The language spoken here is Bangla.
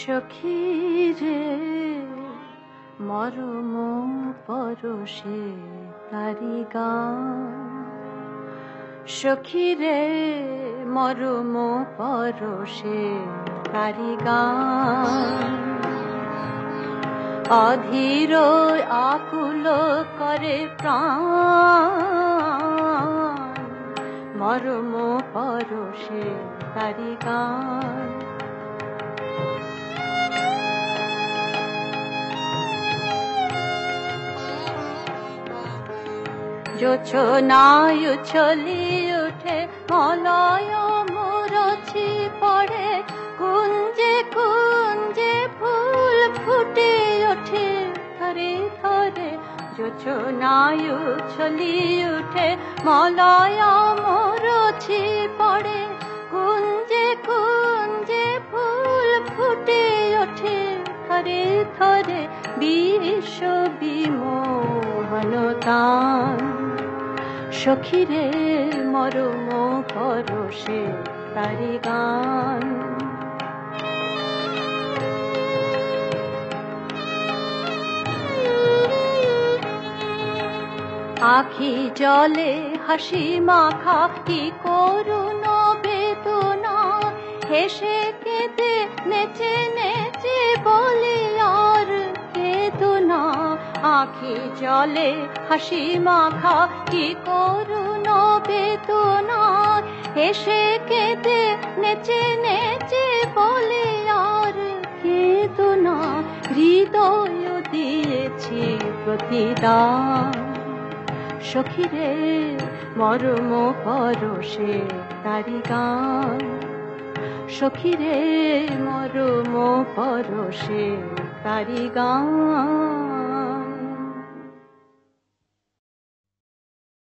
সখী রে মরম পরশে তারি গান। সখী রে মরম পরশে তারি গান। অধীর আকুল করে প্রাণ। মরম পরশে তারি গান। জোছনায় চলি উঠে, মলয় মুরছি পড়ে, কুঞ্জে কুঞ্জে ফুল ফুটে ওঠে থরে থরে জোছনায় চলি উঠে, মলয় মুরছি পড়ে, কুঞ্জে কুঞ্জে ফুল ফুটে ওঠে থরে থরে বিশ্ব বিমোহনতান সখীরে মরম পরশে তারি গান। আখি জলে হাসি মাখা কি করুন বেদনা? হেসে কেঁদে নেচে নেচে বলে আর আখি জলে হাসি মাখা, কি করুন বেদনা হেসে কেঁদে নেচে নেচে বলে, আর কেদনা হৃদয় দিয়েছি প্রতিদান। সখীরে, মরম পরশে তারি গান। সখীরে, মরম পরশে তারি গান।